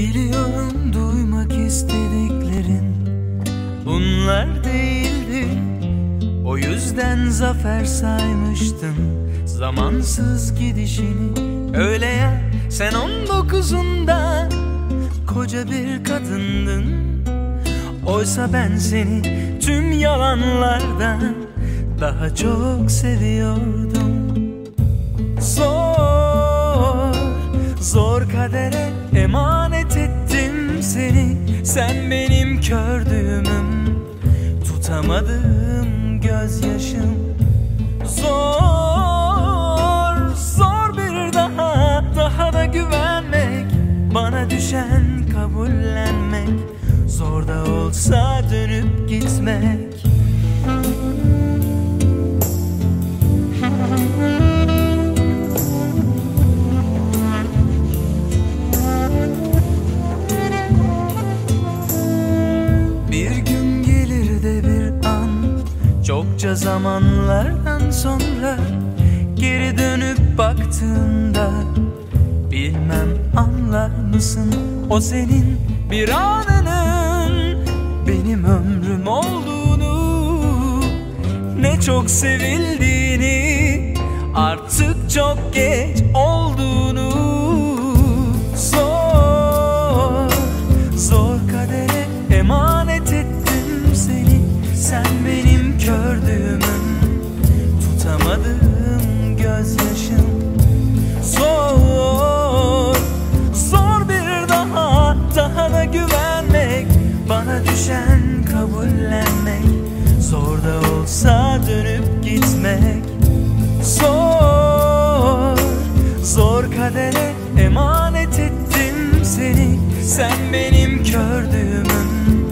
Biliyorum duymak istediklerin Bunlar değildi. O yüzden zafer saymıştım Zamansız gidişini. Öyle ya sen on dokuzunda Koca bir kadındın. Oysa ben seni tüm yalanlardan Daha çok seviyordum. Zor, zor kadere emanet sen benim kördüğümüm Tutamadığım gözyaşım. Zor, zor bir daha Daha da güvenmek Bana düşen kabullenmek. Zor da olsa dönüp gitmek Çokça zamanlardan sonra Geri dönüp baktığında Bilmem anlar mısın O senin bir anının Benim ömrüm olduğunu Ne çok sevildiğini Artık çok geç Sen benim kördüğümün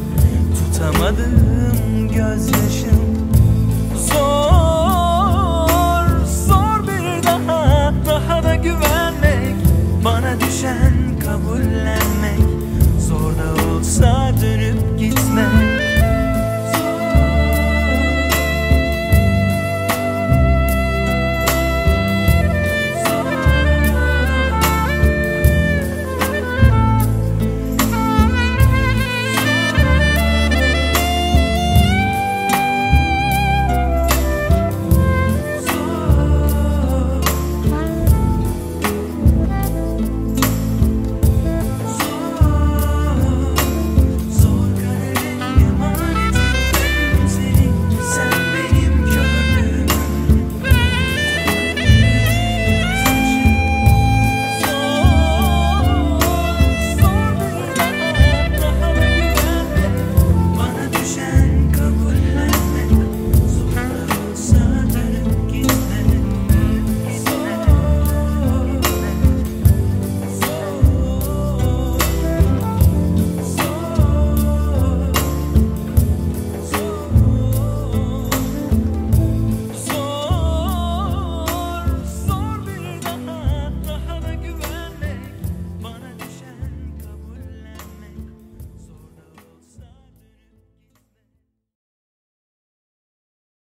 Tutamadığım gözyaşım